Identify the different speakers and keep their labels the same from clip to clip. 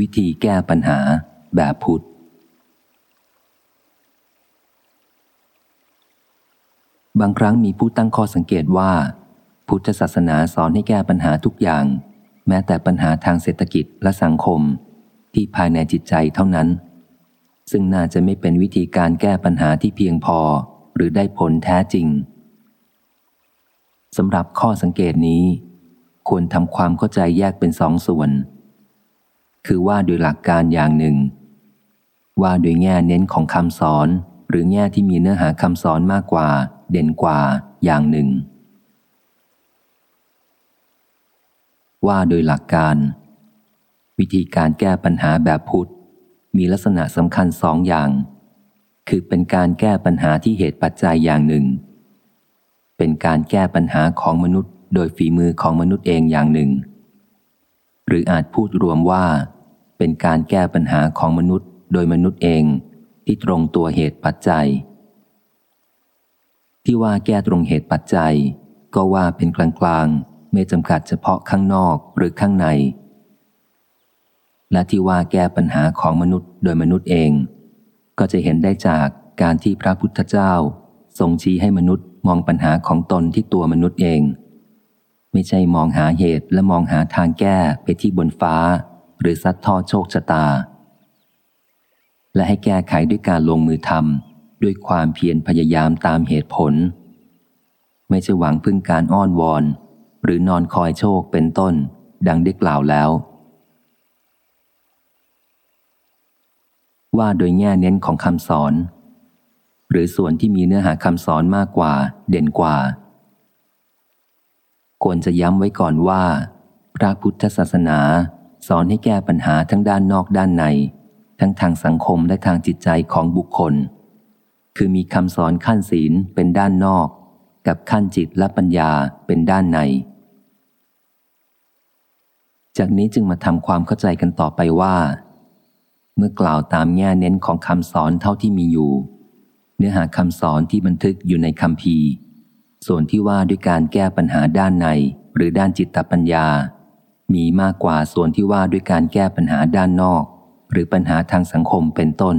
Speaker 1: วิธีแก้ปัญหาแบบพุทธ บางครั้งมีผู้ตั้งข้อสังเกตว่า พุทธศาสนาสอนให้แก้ปัญหาทุกอย่าง แม้แต่ปัญหาทางเศรษฐกิจและสังคม ที่ภายในจิตใจเท่านั้น ซึ่งน่าจะไม่เป็นวิธีการแก้ปัญหาที่เพียงพอหรือได้ผลแท้จริงสำหรับข้อสังเกตนี้ ควรทำความเข้าใจแยกเป็นสองส่วน คือว่าโดยหลักการอย่างหนึ่ง ว่าโดยแง่เน้นของคำสอน หรือแง่ที่มีเนื้อหาคำสอนมากกว่า เด่นกว่าอย่างหนึ่ง ว่าโดยหลักการ วิธีการแก้ปัญหาแบบพุทธ มีลักษณะสำคัญสองอย่าง คือเป็นการแก้ปัญหาที่เหตุปัจจัยอย่างหนึ่ง เป็นการแก้ปัญหาของมนุษย์ โดยฝีมือของมนุษย์เองอย่างหนึ่งหรืออาจพูดรวมว่า เป็นการแก้ปัญหาของมนุษย์ โดยมนุษย์เองที่ตรงตัวเหตุปัจจัย ที่ว่าแก้ตรงเหตุปัจจัย ก็ว่าเป็นกลางๆ ไม่จำกัดเฉพาะข้างนอกหรือข้างใน และที่ว่าแก้ปัญหาของมนุษย์โดยมนุษย์เอง ก็จะเห็นได้จากการที่พระพุทธเจ้าทรงชี้ให้มนุษย์มองปัญหาของตนที่ตัวมนุษย์เอง ไม่ใช่มองหาเหตุและมองหาทางแก้ไปที่บนฟ้า หรือซัดทอดโชคชะตา และให้แก้ไขด้วยการลงมือทำด้วยความเพียรพยายามตามเหตุผล ไม่ใช่หวังพึ่งการอ้อนวอน หรือนอนคอยโชคเป็นต้น ดังได้กล่าวแล้ว ว่าโดยแง่เน้นของคำสอน หรือส่วนที่มีเนื้อหาคำสอนมากกว่า เด่นกว่าควรจะย้ำไว้ก่อนว่า พระพุทธศาสนา สอนให้แก้ปัญหาทั้งด้านนอกด้านใน ทั้งทางสังคมและทางจิตใจของบุคคล คือมีคำสอนขั้นศีลเป็นด้านนอก กับขั้นจิตและปัญญาเป็นด้านใน จากนี้จึงมาทำความเข้าใจกันต่อไปว่า เมื่อกล่าวตามแง่เน้นของคำสอนเท่าที่มีอยู่ เนื้อหาคำสอนที่บันทึกอยู่ในคำพีส่วนที่ว่าด้วยการแก้ปัญหาด้านในหรือด้านจิตตปัญญา มีมากกว่าส่วนที่ว่าด้วยการแก้ปัญหาด้านนอก หรือปัญหาทางสังคมเป็นต้น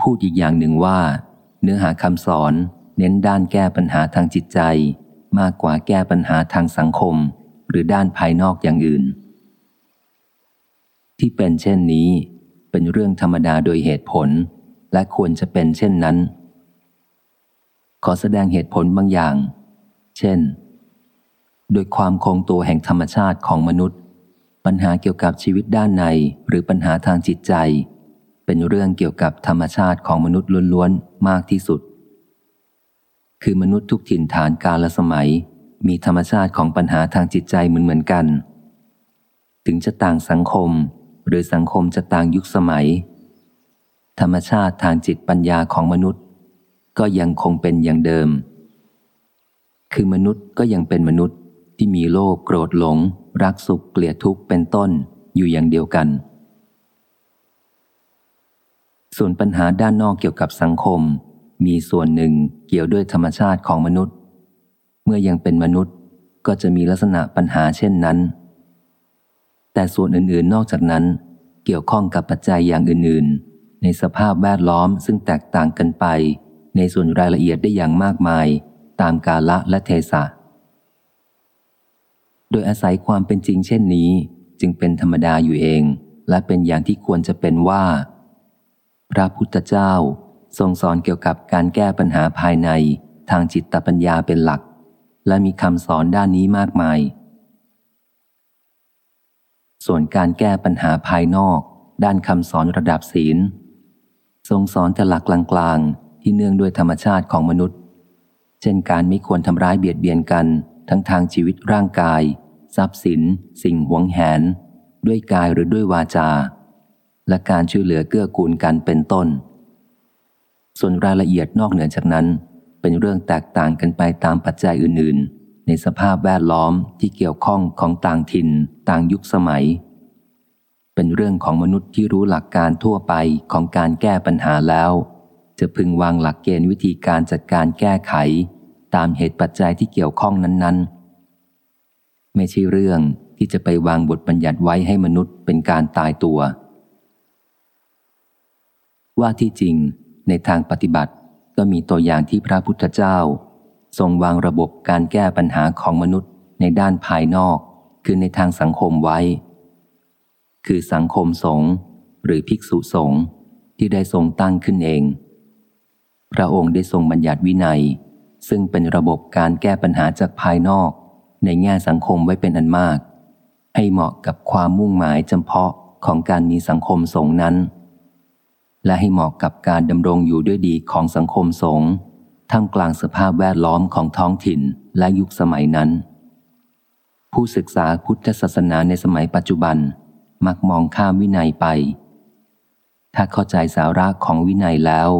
Speaker 1: พูดอีกอย่างหนึ่งว่า เนื้อหาคำสอนเน้นด้านแก้ปัญหาทางจิตใจ มากกว่าแก้ปัญหาทางสังคม หรือด้านภายนอกอย่างอื่น ที่เป็นเช่นนี้ เป็นเรื่องธรรมดาโดยเหตุผล และควรจะเป็นเช่นนั้น ขอแสดงเหตุผลบางอย่าง เช่น โดยความคงตัวแห่งธรรมชาติของมนุษย์ ปัญหาเกี่ยวกับชีวิตด้านในหรือปัญหาทางจิตใจ เป็นเรื่องเกี่ยวกับธรรมชาติของมนุษย์ล้วนๆ มากที่สุด คือมนุษย์ทุกถิ่นฐานกาลสมัย มีธรรมชาติของปัญหาทางจิตใจเหมือนเหมือนกัน ถึงจะต่างสังคม หรือสังคมจะต่างยุคสมัย ธรรมชาติทางจิตปัญญาของมนุษย์ ก็ยังคงเป็นอย่างเดิม คือมนุษย์ก็ยังเป็นมนุษย์ ที่มีโลภโกรธหลง รักสุขเกลียดทุกข์เป็นต้นอยู่อย่างเดียวกัน ส่วนปัญหาด้านนอกเกี่ยวกับสังคม มีส่วนหนึ่งเกี่ยวด้วยธรรมชาติของมนุษย์ เมื่อยังเป็นมนุษย์ก็จะมีลักษณะปัญหาเช่นนั้น แต่ส่วนอื่นๆ นอกจากนั้น เกี่ยวข้องกับปัจจัยอย่างอื่นๆ ในสภาพแวดล้อมซึ่งแตกต่างกันไป ในส่วนรายละเอียดได้อย่างมากมาย ตามกาละและเทศะ โดยอาศัยความเป็นจริงเช่นนี้ จึงเป็นธรรมดาอยู่เอง และเป็นอย่างที่ควรจะเป็นว่า พระพุทธเจ้าทรงสอนเกี่ยวกับการแก้ปัญหาภายในทางจิตปัญญาเป็นหลัก และมีคำสอนด้านนี้มากมาย ส่วนการแก้ปัญหาภายนอก ด้านคำสอนระดับศีล ทรงสอนแต่หลักกลางๆที่เนื่องด้วยธรรมชาติของมนุษย์ เช่นการไม่ควรทำร้ายเบียดเบียนกัน ทั้งทางชีวิตร่างกาย ทรัพย์สิน สิ่งหวงแหน ด้วยกายหรือด้วยวาจา และการช่วยเหลือเกื้อกูลกันเป็นต้น ส่วนรายละเอียดนอกเหนือจากนั้น เป็นเรื่องแตกต่างกันไปตามปัจจัยอื่น ๆ ในสภาพแวดล้อมที่เกี่ยวข้องของต่างถิ่น ต่างยุคสมัย เป็นเรื่องของมนุษย์ที่รู้หลักการทั่วไปของการแก้ปัญหาแล้ว จะพึงวางหลักเกณฑ์วิธีการจัดการแก้ไข ตามเหตุปัจจัยที่เกี่ยวข้องนั้น ๆ ไม่ใช่เรื่องที่จะไปวางบทบัญญัติไว้ให้มนุษย์เป็นการตายตัว ว่าที่จริงในทางปฏิบัติก็มีตัวอย่างที่พระพุทธเจ้า ทรงวางระบบการแก้ปัญหาของมนุษย์ในด้านภายนอก คือในทางสังคมไว้ คือสังคมสงฆ์หรือภิกษุสงฆ์ที่ได้ทรงตั้งขึ้นเอง พระองค์ได้ทรงบัญญัติวินัย ซึ่งเป็นระบบการแก้ปัญหาจากภายนอก ในแง่สังคมไว้เป็นอันมาก ให้เหมาะกับความมุ่งหมายจำเพาะของการมีสังคมสงนั้น และให้เหมาะกับการดำรงอยู่ด้วยดีของสังคมสงท่ามกลางสภาพแวดล้อมของท้องถิ่นและยุคสมัยนั้น ผู้ศึกษาพุทธศาสนาในสมัยปัจจุบันมักมองข้ามวินัยไป ถ้าเข้าใจสาระของวินัยแล้ว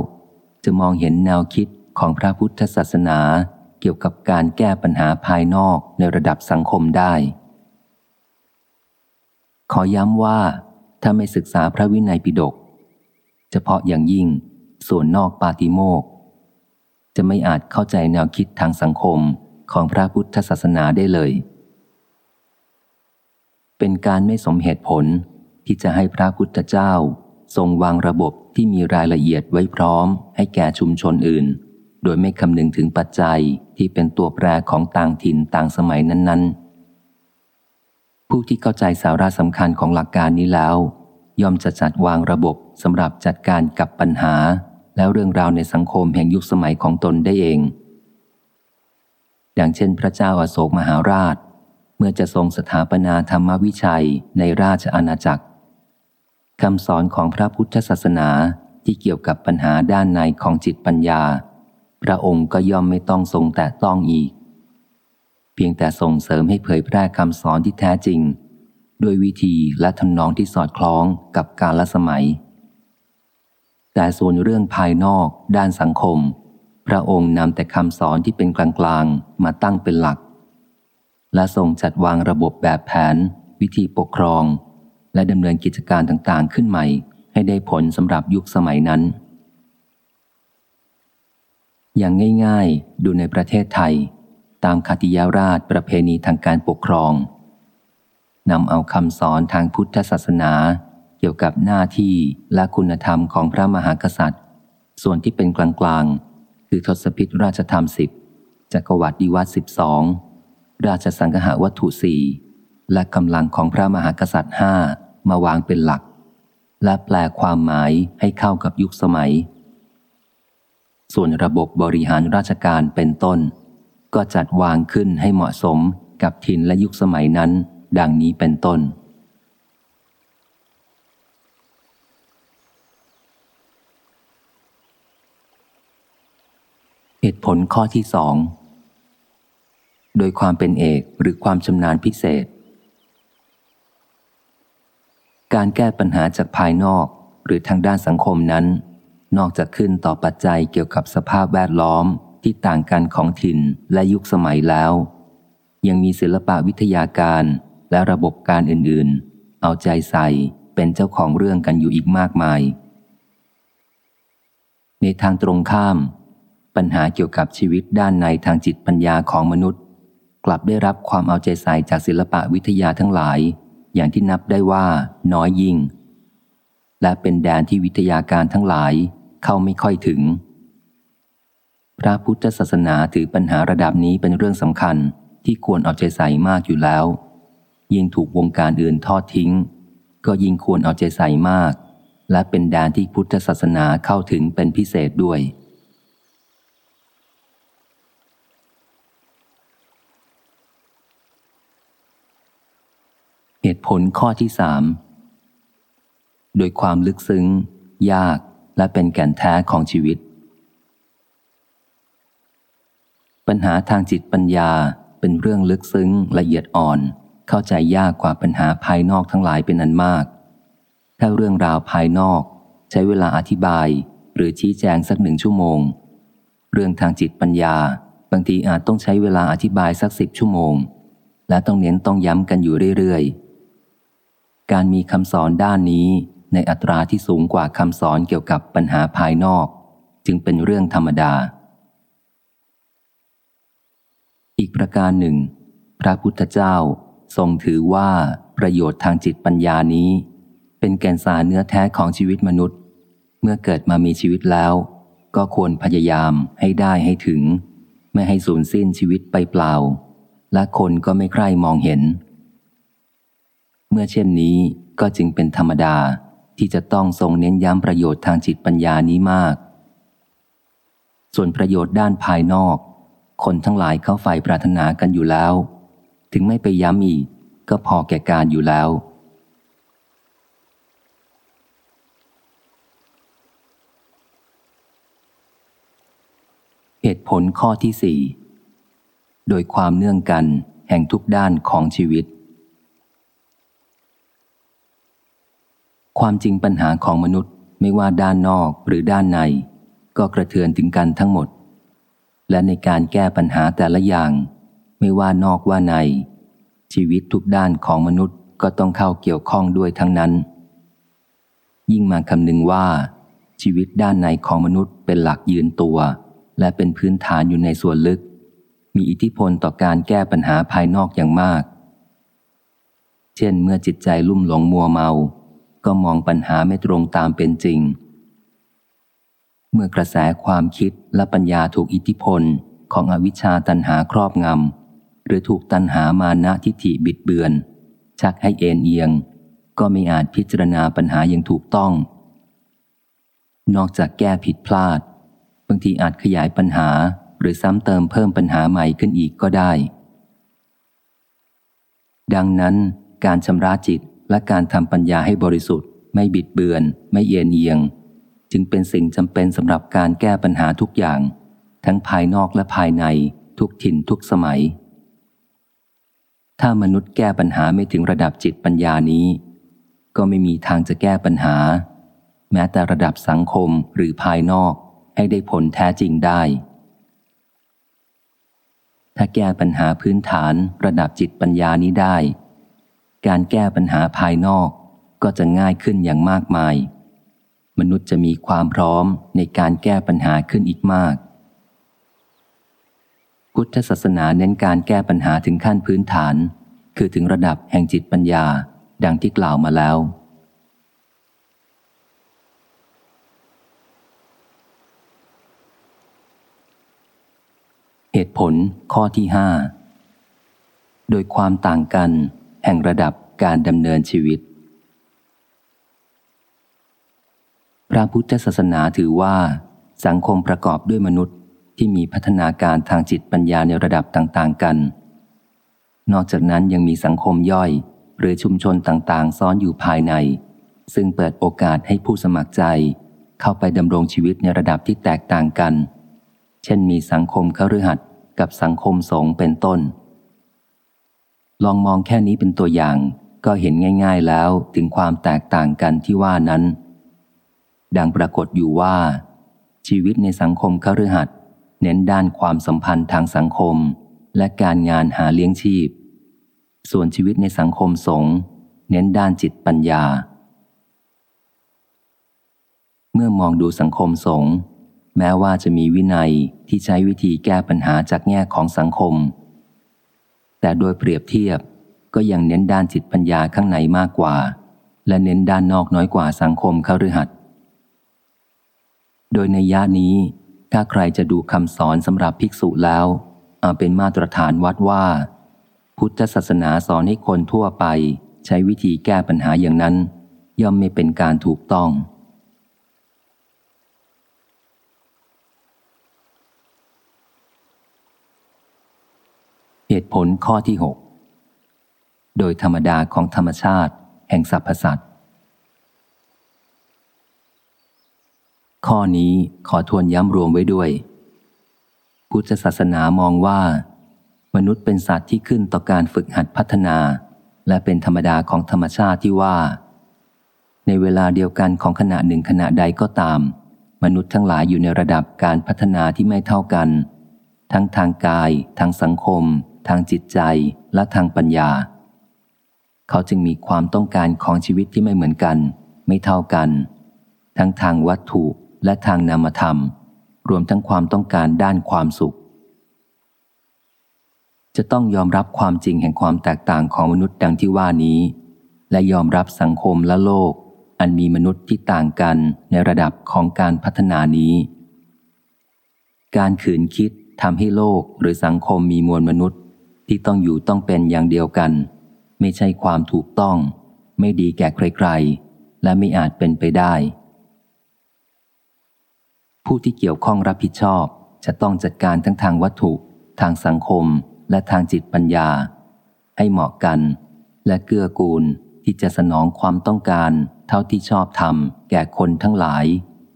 Speaker 1: จะมองเห็นแนวคิด ของพระพุทธศาสนาเกี่ยวกับการแก้ปัญหาภายนอกในระดับสังคมได้ ขอย้ำว่า ถ้าไม่ศึกษาพระวินัยปิฎกเฉพาะอย่างยิ่งส่วนนอกปาติโมกจะไม่อาจเข้าใจแนวคิดทางสังคมของพระพุทธศาสนาได้เลย เป็นการไม่สมเหตุผลที่จะให้พระพุทธเจ้าทรงวางระบบที่มีรายละเอียดไว้พร้อมให้แก่ชุมชนอื่น โดยไม่คำนึงถึงปัจจัยที่เป็นตัวแปรของต่างถิ่นต่างสมัยนั้น ๆ ผู้ที่เข้าใจสาระสำคัญของหลักการนี้แล้ว ย่อมจะจัดวางระบบสำหรับจัดการกับปัญหา แล้วเรื่องราวในสังคมแห่งยุคสมัยของตนได้เอง อย่างเช่น พระเจ้าอาโศกมหาราช เมื่อจะทรงสถาปนาธรรมวิชัยในราชอาณาจักรคำสอนของพระพุทธศาสนาที่เกี่ยวกับปัญหาด้านในของจิตปัญญา พระองค์ก็ย่อมไม่ต้องทรงแต่ต้องอีก เพียงแต่ส่งเสริมให้เผยแพร่คำสอนที่แท้จริง ด้วยวิธีและทำนองที่สอดคล้องกับกาลสมัย แต่ส่วนเรื่องภายนอกด้านสังคม พระองค์นำแต่คำสอนที่เป็นกลางๆมาตั้งเป็นหลัก และทรงจัดวางระบบแบบแผน วิธีปกครอง และดำเนินกิจการต่างๆขึ้นใหม่ ให้ได้ผลสำหรับยุคสมัยนั้น อย่างง่ายๆ ดูในประเทศไทย ตามคติยาราชประเพณีทางการปกครองนำเอาคำสอนทางพุทธศาสนาเกี่ยวกับหน้าที่และคุณธรรมของพระมหากษัตริย์ ส่วนที่เป็นกลางๆ คือทศพิธราชธรรมสิบจักรวรรดิวัตสิบสองราชสังหาวัตถุสี่และกำลังของพระมหากษัตริย์ห้ามาวางเป็นหลัก และแปลความหมายให้เข้ากับยุคสมัย ส่วนระบบบริหารราชการเป็นต้น ก็จัดวางขึ้นให้เหมาะสมกับถิ่นและยุคสมัยนั้น ดังนี้เป็นต้น เหตุผลข้อที่สองโดยความเป็นเอกหรือความชำนาญพิเศษ การแก้ปัญหาจากภายนอกหรือทางด้านสังคมนั้น นอกจากขึ้นต่อปัจจัยเกี่ยวกับสภาพแวดล้อมที่ต่างกันของถิ่นและยุคสมัยแล้ว ยังมีศิลปะวิทยาการและระบบการอื่นๆ เอาใจใส่เป็นเจ้าของเรื่องกันอยู่อีกมากมาย ในทางตรงข้าม ปัญหาเกี่ยวกับชีวิตด้านในทางจิตปัญญาของมนุษย์ กลับได้รับความเอาใจใส่จากศิลปะวิทยาทั้งหลาย อย่างที่นับได้ว่าน้อยยิ่ง และเป็นแดนที่วิทยาการทั้งหลาย เข้าไม่ค่อยถึง พระพุทธศาสนาถือปัญหาระดับนี้เป็นเรื่องสำคัญที่ควรเอาใจใส่มากอยู่แล้ว ยิ่งถูกวงการอื่นทอดทิ้ง ก็ยิ่งควรเอาใจใส่มาก และเป็นแดนที่พุทธศาสนาเข้าถึงเป็นพิเศษด้วยเหตุผลข้อที่สามโดยความลึกซึ้ง ยาก และเป็นแก่นแท้ของชีวิต ปัญหาทางจิตปัญญาเป็นเรื่องลึกซึ้งละเอียดอ่อน เข้าใจยากกว่าปัญหาภายนอกทั้งหลายเป็นอันมาก ถ้าเรื่องราวภายนอก ใช้เวลาอธิบายหรือชี้แจงสักหนึ่งชั่วโมง เรื่องทางจิตปัญญา บางทีอาจต้องใช้เวลาอธิบายสักสิบชั่วโมง และต้องเน้นต้องย้ำกันอยู่เรื่อยๆ การมีคำสอนด้านนี้ ในอัตราที่สูงกว่าคำสอนเกี่ยวกับปัญหาภายนอก จึงเป็นเรื่องธรรมดา อีกประการหนึ่ง พระพุทธเจ้าทรงถือว่าประโยชน์ทางจิตปัญญานี้ เป็นแก่นสารเนื้อแท้ของชีวิตมนุษย์ เมื่อเกิดมามีชีวิตแล้ว ก็ควรพยายามให้ได้ให้ถึง ไม่ให้สูญสิ้นชีวิตไปเปล่า และคนก็ไม่ใคร่มองเห็น เมื่อเช่นนี้ก็จึงเป็นธรรมดา ที่จะต้องทรงเน้นย้ำประโยชน์ทางจิตปัญญานี้มาก ส่วนประโยชน์ด้านภายนอก คนทั้งหลายเข้าใฝ่ปรารถนากันอยู่แล้ว ถึงไม่ไปย้ำอีก ก็พอแก่การอยู่แล้ว เหตุผลข้อที่สี่โดยความเนื่องกันแห่งทุกด้านของชีวิต ความจริงปัญหาของมนุษย์ไม่ว่าด้านนอกหรือด้านใน ก็กระเทือนถึงกันทั้งหมด และในการแก้ปัญหาแต่ละอย่าง ไม่ว่านอกว่าใน ชีวิตทุกด้านของมนุษย์ก็ต้องเข้าเกี่ยวข้องด้วยทั้งนั้น ยิ่งมาคำนึงว่า ชีวิตด้านในของมนุษย์เป็นหลักยืนตัว และเป็นพื้นฐานอยู่ในส่วนลึก มีอิทธิพลต่อการแก้ปัญหาภายนอกอย่างมาก เช่นเมื่อจิตใจลุ่มหลงมัวเมา ก็มองปัญหาไม่ตรงตามเป็นจริง เมื่อกระแสความคิดและปัญญาถูกอิทธิพลของอวิชชาตันหาครอบงำ หรือถูกตันหามานะทิฏฐิบิดเบือน ชักให้เอ็นเอียง ก็ไม่อาจพิจารณาปัญหาอย่างถูกต้อง นอกจากแก้ผิดพลาด บางทีอาจขยายปัญหาหรือซ้ำเติมเพิ่มปัญหาใหม่ขึ้นอีกก็ได้ ดังนั้นการชำระจิต และการทำปัญญาให้บริสุทธิ์ ไม่บิดเบือน ไม่เอียนเอียง จึงเป็นสิ่งจำเป็นสำหรับการแก้ปัญหาทุกอย่าง ทั้งภายนอกและภายในทุกถิ่นทุกสมัย ถ้ามนุษย์แก้ปัญหาไม่ถึงระดับจิตปัญญานี้ ก็ไม่มีทางจะแก้ปัญหา แม้แต่ระดับสังคมหรือภายนอกให้ได้ผลแท้จริงได้ ถ้าแก้ปัญหาพื้นฐานระดับจิตปัญญานี้ได้ การแก้ปัญหาภายนอกก็จะง่ายขึ้นอย่างมากมาย มนุษย์จะมีความพร้อมในการแก้ปัญหาขึ้นอีกมาก พุทธศาสนาเน้นการแก้ปัญหาถึงขั้นพื้นฐาน คือถึงระดับแห่งจิตปัญญาดังที่กล่าวมาแล้ว เหตุผลข้อที่ห้าโดยความต่างกัน แห่งระดับการดำเนินชีวิต พระพุทธศาสนาถือว่า สังคมประกอบด้วยมนุษย์ที่มีพัฒนาการทางจิตปัญญาในระดับต่างๆกัน นอกจากนั้นยังมีสังคมย่อย หรือชุมชนต่างๆ ซ้อนอยู่ภายใน ซึ่งเปิดโอกาสให้ผู้สมัครใจ เข้าไปดำรงชีวิตในระดับที่แตกต่างกัน เช่นมีสังคมคฤหัสถ์กับสังคมสงฆ์เป็นต้น ลองมองแค่นี้เป็นตัวอย่าง ก็เห็นง่าย ๆแล้วถึงความแตกต่างกันที่ว่านั้น ดังปรากฏอยู่ว่า ชีวิตในสังคมคฤหัสถ์เน้นด้านความสัมพันธ์ทางสังคม และการงานหาเลี้ยงชีพ ส่วนชีวิตในสังคมสงฆ์เน้นด้านจิตปัญญา เมื่อมองดูสังคมสงฆ์แม้ว่าจะมีวินัยที่ใช้วิธีแก้ปัญหาจากแง่ของสังคม แต่โดยเปรียบเทียบก็ยังเน้นด้านจิตปัญญาข้างในมากกว่า และเน้นด้านนอกน้อยกว่าสังคมเขาฤหัสโดยในย่านี้ ถ้าใครจะดูคำสอนสำหรับภิกษุแล้ว เอาเป็นมาตรฐานวัดว่า พุทธศาสนาสอนให้คนทั่วไป ใช้วิธีแก้ปัญหาอย่างนั้น ย่อมไม่เป็นการถูกต้อง เหตุผลข้อที่ 6 โดยธรรมดาของธรรมชาติ แห่งสรรพสัตว์ ข้อนี้ขอทวนย้ำรวมไว้ด้วย พุทธศาสนามองว่า มนุษย์เป็นสัตว์ที่ขึ้นต่อการฝึกหัดพัฒนา และเป็นธรรมดาของธรรมชาติที่ว่า ในเวลาเดียวกันของขณะหนึ่งขณะใดก็ตาม มนุษย์ทั้งหลายอยู่ในระดับการพัฒนาที่ไม่เท่ากัน ทั้งทางกาย ทางสังคม ทางจิตใจและทางปัญญา เขาจึงมีความต้องการของชีวิตที่ไม่เหมือนกัน ไม่เท่ากัน ทั้งทางวัตถุและทางนามธรรม รวมทั้งความต้องการด้านความสุข จะต้องยอมรับความจริงแห่งความแตกต่างของมนุษย์ดังที่ว่านี้ และยอมรับสังคมและโลก อันมีมนุษย์ที่ต่างกันในระดับของการพัฒนานี้ การขืนคิดทำให้โลกหรือสังคมมีมวลมนุษย์ ที่ต้องอยู่ต้องเป็นอย่างเดียวกัน ไม่ใช่ความถูกต้อง ไม่ดีแก่ใครๆ และไม่อาจเป็นไปได้ ผู้ที่เกี่ยวข้องรับผิดชอบจะต้องจัดการทั้งทางวัตถุ ทางสังคมและทางจิตปัญญา ให้เหมาะกัน และเกื้อกูลที่จะสนองความต้องการเท่าที่ชอบทำแก่คนทั้งหลาย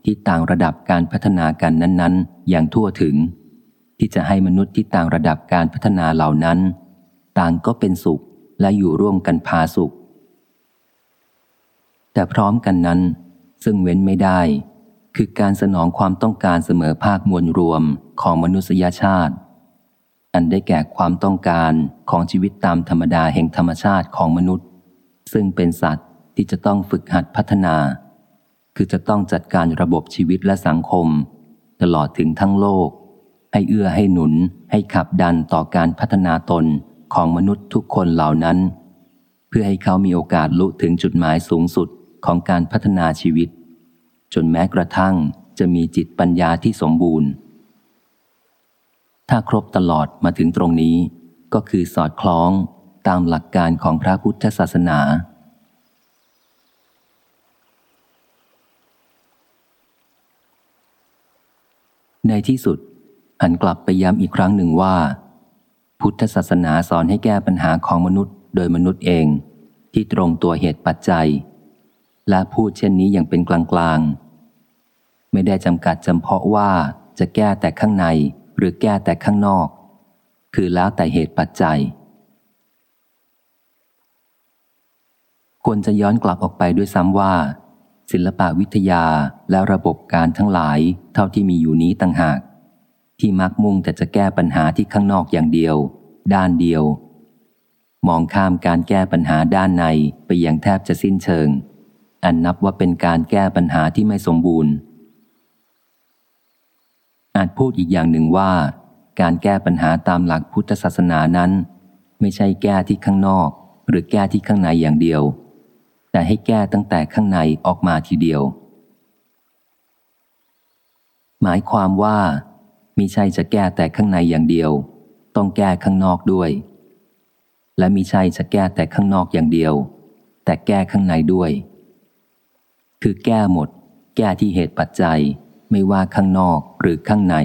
Speaker 1: ที่ต่างระดับการพัฒนากันนั้น ๆ อย่างทั่วถึง ที่จะให้มนุษย์ที่ต่างระดับการพัฒนาเหล่านั้น ต่างก็เป็นสุขและอยู่ร่วมกันพาสุข แต่พร้อมกันนั้น ซึ่งเว้นไม่ได้ คือการสนองความต้องการเสมอภาคมวลรวมของมนุษยชาติ อันได้แก่ความต้องการของชีวิตตามธรรมดาแห่งธรรมชาติของมนุษย์ ซึ่งเป็นสัตว์ที่จะต้องฝึกหัดพัฒนา คือจะต้องจัดการระบบชีวิตและสังคม ตลอดถึงทั้งโลก ให้เอื้อให้หนุน ให้ขับดันต่อการพัฒนาตนของมนุษย์ทุกคนเหล่านั้น เพื่อให้เขามีโอกาสลุถึงจุดหมายสูงสุดของการพัฒนาชีวิต จนแม้กระทั่งจะมีจิตปัญญาที่สมบูรณ์ ถ้าครบตลอดมาถึงตรงนี้ ก็คือสอดคล้องตามหลักการของพระพุทธศาสนาในที่สุด หันกลับไปย้ำอีกครั้งหนึ่งว่า พุทธศาสนาสอนให้แก้ปัญหาของมนุษย์ โดยมนุษย์เอง ที่ตรงตัวเหตุปัจจัย และพูดเช่นนี้อย่างเป็นกลางๆ ไม่ได้จำกัดจำเพาะว่าจะแก้แต่ข้างในหรือแก้แต่ข้างนอก คือแล้วแต่เหตุปัจจัย ควรจะย้อนกลับออกไปด้วยซ้ำว่า ศิลปะวิทยาและระบบการทั้งหลายเท่าที่มีอยู่นี้ต่างหาก ที่มักมุ่งแต่จะแก้ปัญหาที่ข้างนอกอย่างเดียว ด้านเดียว มองข้ามการแก้ปัญหาด้านในไปอย่างแทบจะสิ้นเชิง อันนับว่าเป็นการแก้ปัญหาที่ไม่สมบูรณ์ อาจพูดอีกอย่างหนึ่งว่า การแก้ปัญหาตามหลักพุทธศาสนานั้น ไม่ใช่แก้ที่ข้างนอก หรือแก้ที่ข้างในอย่างเดียว แต่ให้แก้ตั้งแต่ข้างในออกมาทีเดียวหมายความว่า มิใช่จะแก้แต่ข้างในอย่างเดียว ต้องแก้ข้างนอกด้วย และมิใช่จะแก้แต่ข้างนอกอย่างเดียว แต่แก้ข้างในด้วย คือแก้หมด แก้ที่เหตุปัจจัย ไม่ว่าข้างนอกหรือข้างใน